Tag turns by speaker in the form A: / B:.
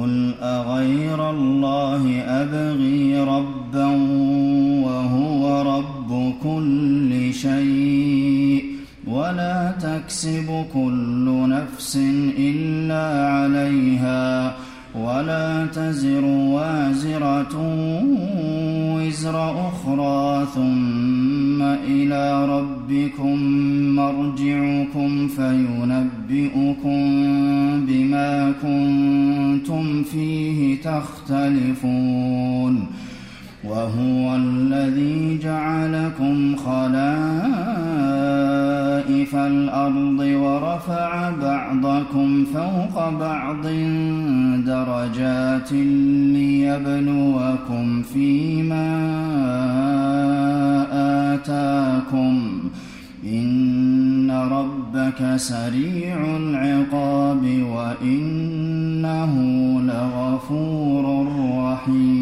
A: قل أغير الله أبغي ربا وهو رب كل شيء ولا تكسب كل نفس إلا عليها ولا تزر وازرة وزر أخرى ثم إلى ربكم مرجعكم فينبئكم بما كنتم فيه تختلفون وهو الذي جعلكم خلائف الأرض ورفع بعضكم فوق بعض درجات ليبلوكم فيما آتاكم. إن ربك سريع العقاب وإن غفور رحيم.